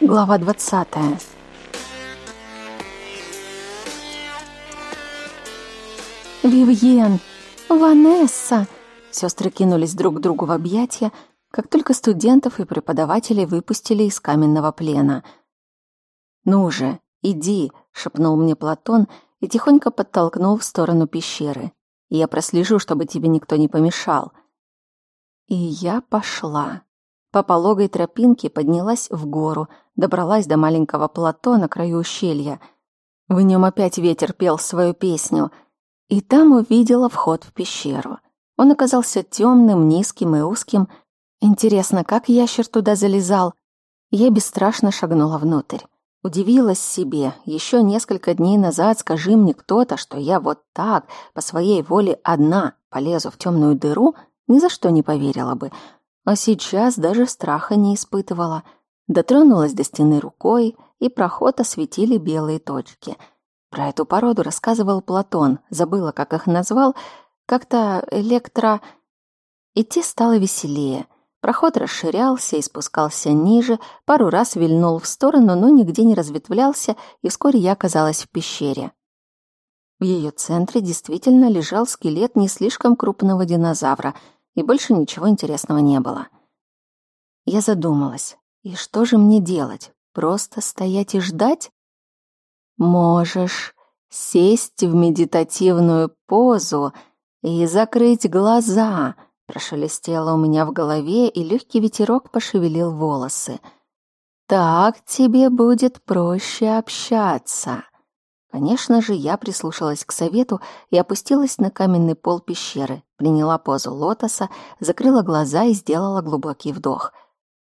Глава двадцатая. «Вивьен! Ванесса!» Сестры кинулись друг к другу в объятия, как только студентов и преподавателей выпустили из каменного плена. «Ну же, иди!» — шепнул мне Платон и тихонько подтолкнул в сторону пещеры. «Я прослежу, чтобы тебе никто не помешал». И я пошла. По пологой тропинке поднялась в гору, добралась до маленького плато на краю ущелья. В нем опять ветер пел свою песню, и там увидела вход в пещеру. Он оказался темным, низким и узким. Интересно, как ящер туда залезал? Я бесстрашно шагнула внутрь. Удивилась себе. Еще несколько дней назад скажи мне кто-то, что я вот так, по своей воле одна, полезу в темную дыру, ни за что не поверила бы. А сейчас даже страха не испытывала. Дотронулась до стены рукой, и проход осветили белые точки. Про эту породу рассказывал Платон, забыла, как их назвал, как-то электро... Идти стало веселее. Проход расширялся и спускался ниже, пару раз вильнул в сторону, но нигде не разветвлялся, и вскоре я оказалась в пещере. В ее центре действительно лежал скелет не слишком крупного динозавра — и больше ничего интересного не было. Я задумалась, и что же мне делать? Просто стоять и ждать? Можешь сесть в медитативную позу и закрыть глаза, прошелестело у меня в голове, и легкий ветерок пошевелил волосы. Так тебе будет проще общаться. Конечно же, я прислушалась к совету и опустилась на каменный пол пещеры, приняла позу лотоса, закрыла глаза и сделала глубокий вдох.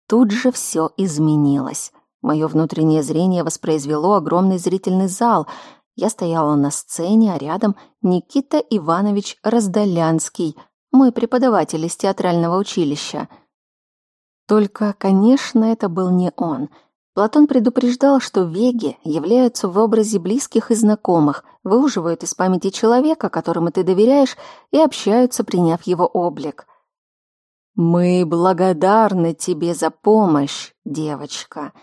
Тут же все изменилось. Мое внутреннее зрение воспроизвело огромный зрительный зал. Я стояла на сцене, а рядом Никита Иванович Раздолянский, мой преподаватель из театрального училища. Только, конечно, это был не он — Платон предупреждал, что веги являются в образе близких и знакомых, выуживают из памяти человека, которому ты доверяешь, и общаются, приняв его облик. «Мы благодарны тебе за помощь, девочка,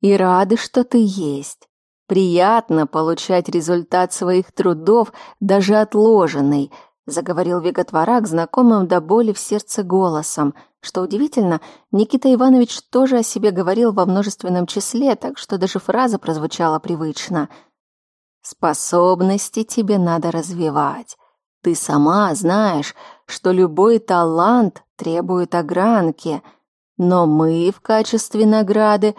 и рады, что ты есть. Приятно получать результат своих трудов, даже отложенный», заговорил Веготворак знакомым до боли в сердце голосом – что удивительно, Никита Иванович тоже о себе говорил во множественном числе, так что даже фраза прозвучала привычно. «Способности тебе надо развивать. Ты сама знаешь, что любой талант требует огранки, но мы в качестве награды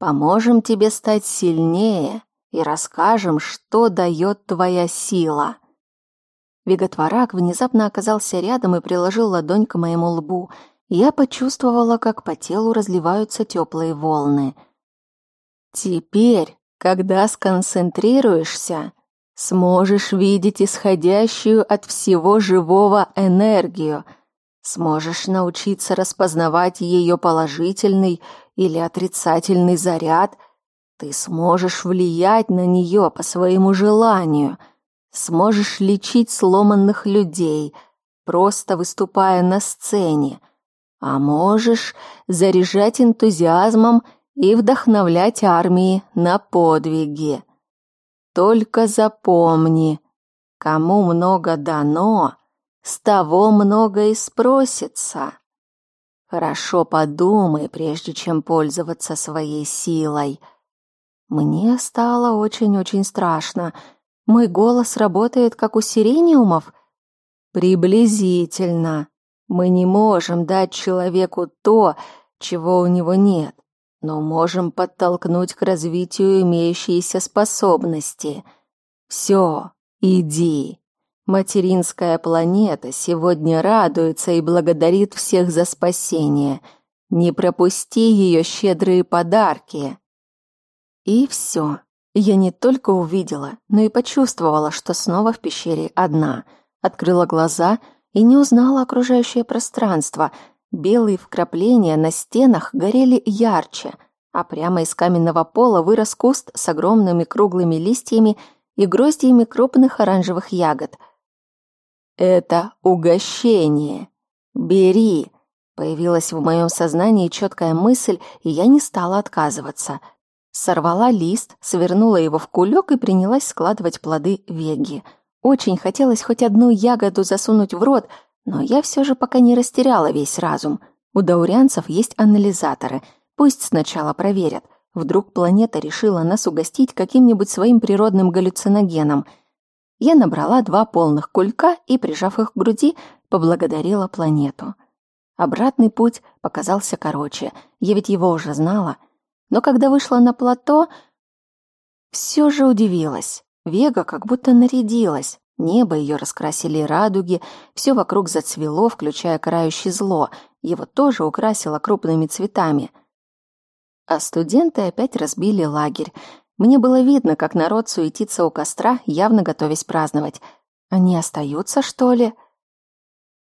поможем тебе стать сильнее и расскажем, что дает твоя сила». Веготворак внезапно оказался рядом и приложил ладонь к моему лбу — я почувствовала, как по телу разливаются теплые волны. Теперь, когда сконцентрируешься, сможешь видеть исходящую от всего живого энергию, сможешь научиться распознавать ее положительный или отрицательный заряд, ты сможешь влиять на нее по своему желанию, сможешь лечить сломанных людей, просто выступая на сцене — а можешь заряжать энтузиазмом и вдохновлять армии на подвиги. Только запомни, кому много дано, с того много и спросится. Хорошо подумай, прежде чем пользоваться своей силой. Мне стало очень-очень страшно. Мой голос работает, как у сирениумов? Приблизительно. Мы не можем дать человеку то, чего у него нет, но можем подтолкнуть к развитию имеющиеся способности. Все, иди. Материнская планета сегодня радуется и благодарит всех за спасение. Не пропусти ее щедрые подарки. И все. Я не только увидела, но и почувствовала, что снова в пещере одна. Открыла глаза — и не узнала окружающее пространство. Белые вкрапления на стенах горели ярче, а прямо из каменного пола вырос куст с огромными круглыми листьями и гроздьями крупных оранжевых ягод. «Это угощение! Бери!» Появилась в моем сознании четкая мысль, и я не стала отказываться. Сорвала лист, свернула его в кулек и принялась складывать плоды веги. Очень хотелось хоть одну ягоду засунуть в рот, но я все же пока не растеряла весь разум. У даурянцев есть анализаторы. Пусть сначала проверят. Вдруг планета решила нас угостить каким-нибудь своим природным галлюциногеном. Я набрала два полных кулька и, прижав их к груди, поблагодарила планету. Обратный путь показался короче. Я ведь его уже знала. Но когда вышла на плато, все же удивилась. Вега как будто нарядилась. Небо ее раскрасили радуги, все вокруг зацвело, включая карающее зло. Его тоже украсило крупными цветами — а студенты опять разбили лагерь. Мне было видно, как народ суетится у костра, явно готовясь праздновать. Они остаются, что ли?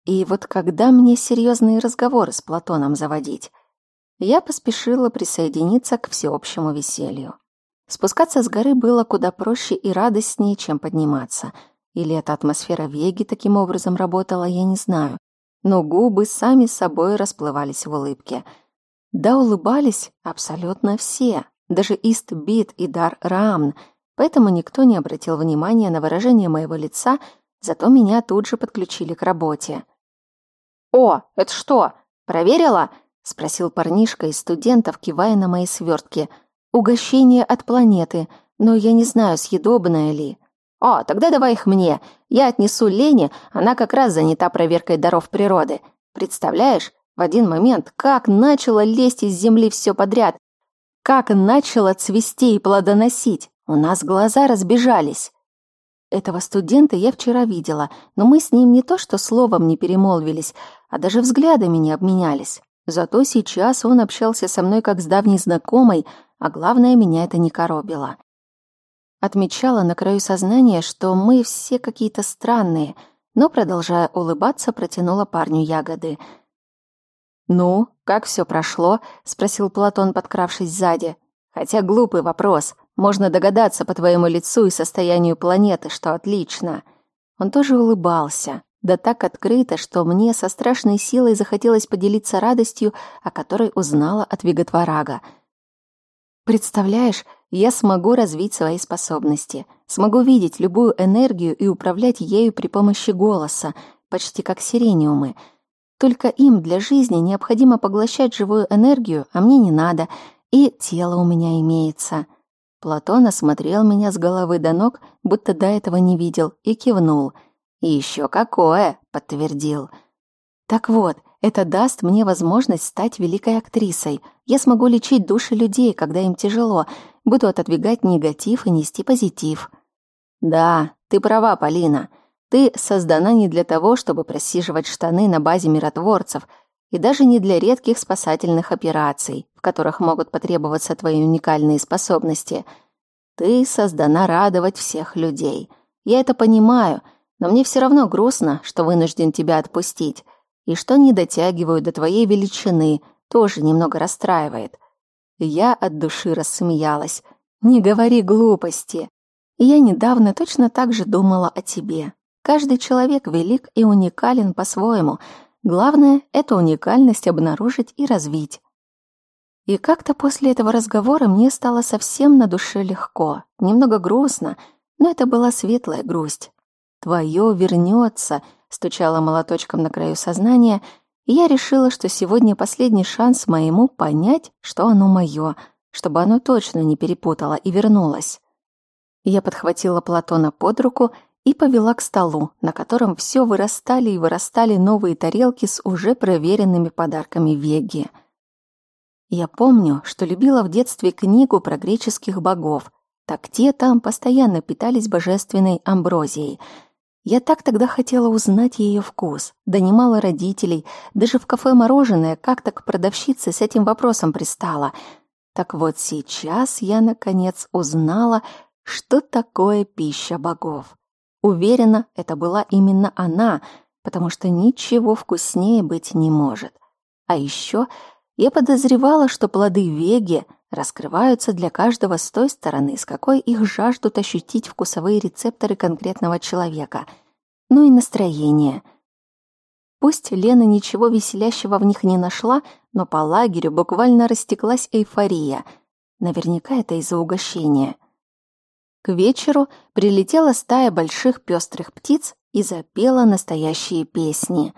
И вот когда мне серьезные разговоры с Платоном заводить? Я поспешила присоединиться к всеобщему веселью. Спускаться с горы было куда проще и радостнее, чем подниматься. Или эта атмосфера Веги таким образом работала, я не знаю. Но губы сами собой расплывались в улыбке — да улыбались абсолютно все, даже Истбит и Дар Раамн, поэтому никто не обратил внимания на выражение моего лица, зато меня тут же подключили к работе. «О, это что, проверила?» — спросил парнишка из студентов, кивая на мои свертки. «Угощение от планеты, но я не знаю, съедобное ли». «О, тогда давай их мне. Я отнесу Лене, она как раз занята проверкой даров природы. Представляешь, в один момент как начало лезть из земли все подряд, как начало цвести и плодоносить. У нас глаза разбежались. Этого студента я вчера видела, но мы с ним не то что словом не перемолвились, а даже взглядами не обменялись. Зато сейчас он общался со мной как с давней знакомой, а главное, меня это не коробило. Отмечала на краю сознания, что мы все какие-то странные, но, продолжая улыбаться, протянула парню ягоды — «Ну, как все прошло?» — спросил Платон, подкравшись сзади. «Хотя глупый вопрос. Можно догадаться по твоему лицу и состоянию планеты, что отлично». Он тоже улыбался, да так открыто, что мне со страшной силой захотелось поделиться радостью, о которой узнала от Виготварага. «Представляешь, я смогу развить свои способности, смогу видеть любую энергию и управлять ею при помощи голоса, почти как сирениумы». Только им для жизни необходимо поглощать живую энергию, а мне не надо, и тело у меня имеется. Платон осмотрел меня с головы до ног, будто до этого не видел, и кивнул. «И еще какое!» — подтвердил. «Так вот, это даст мне возможность стать великой актрисой. Я смогу лечить души людей, когда им тяжело, буду отодвигать негатив и нести позитив». «Да, ты права, Полина. Ты создана не для того, чтобы просиживать штаны на базе миротворцев, и даже не для редких спасательных операций, в которых могут потребоваться твои уникальные способности. Ты создана радовать всех людей. Я это понимаю, но мне все равно грустно, что вынужден тебя отпустить, и что не дотягиваю до твоей величины, тоже немного расстраивает. Я от души рассмеялась. Не говори глупости. Я недавно точно так же думала о тебе. Каждый человек велик и уникален по-своему. Главное — эту уникальность обнаружить и развить. И как-то после этого разговора мне стало совсем на душе легко, немного грустно, но это была светлая грусть. «Твое вернется», — стучала молоточком на краю сознания, и я решила, что сегодня последний шанс моему понять, что оно мое, чтобы оно точно не перепутало и вернулось. Я подхватила Платона под руку — и повела к столу, на котором все вырастали и вырастали новые тарелки с уже проверенными подарками Веги. Я помню, что любила в детстве книгу про греческих богов. Так те там постоянно питались божественной амброзией. Я так тогда хотела узнать ее вкус. Донимала родителей, даже в кафе «Мороженое» как-то к продавщице с этим вопросом пристала. Так вот сейчас я, наконец, узнала, что такое пища богов. Уверена, это была именно она, потому что ничего вкуснее быть не может. А еще я подозревала, что плоды веги раскрываются для каждого с той стороны, с какой их жаждут ощутить вкусовые рецепторы конкретного человека. Ну и настроение. Пусть Лена ничего веселящего в них не нашла, но по лагерю буквально растеклась эйфория. Наверняка это из-за угощения. К вечеру прилетела стая больших пестрых птиц и запела настоящие песни.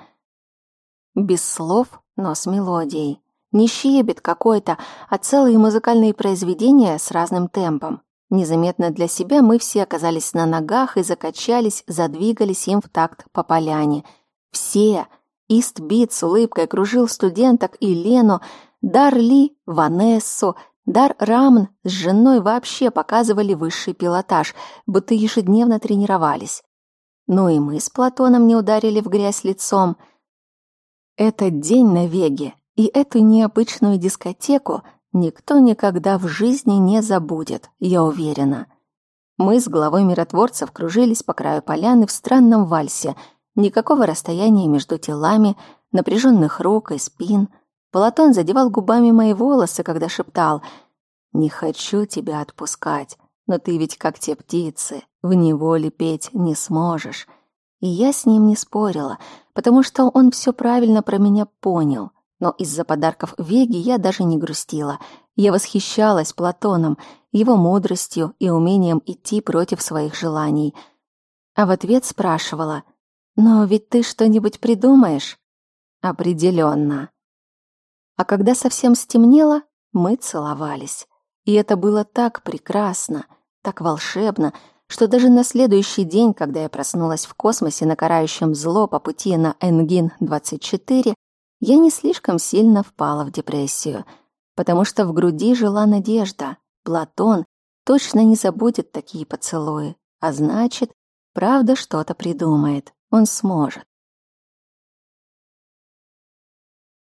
Без слов, но с мелодией. Не щебет какой-то, а целые музыкальные произведения с разным темпом. Незаметно для себя мы все оказались на ногах и закачались, задвигались им в такт по поляне. Все. Истбит с улыбкой кружил студенток и Лену, Дарли, Ванессу, Дар Рамн с женой вообще показывали высший пилотаж, будто ежедневно тренировались. Ну и мы с Платоном не ударили в грязь лицом. Этот день на Веге и эту необычную дискотеку никто никогда в жизни не забудет, я уверена. Мы с главой миротворцев кружились по краю поляны в странном вальсе. Никакого расстояния между телами, напряженных рук и спин. Платон задевал губами мои волосы, когда шептал «Не хочу тебя отпускать, но ты ведь как те птицы, в неволе петь не сможешь». И я с ним не спорила, потому что он все правильно про меня понял — но из-за подарков Веги я даже не грустила. Я восхищалась Платоном, его мудростью и умением идти против своих желаний. А в ответ спрашивала, «Но ведь ты что-нибудь придумаешь?» «Определенно». А когда совсем стемнело, мы целовались. И это было так прекрасно, так волшебно, что даже на следующий день, когда я проснулась в космосе на карающем зло по пути на Энгин-24, я не слишком сильно впала в депрессию, потому что в груди жила надежда. Платон точно не забудет такие поцелуи, а значит, правда что-то придумает. Он сможет.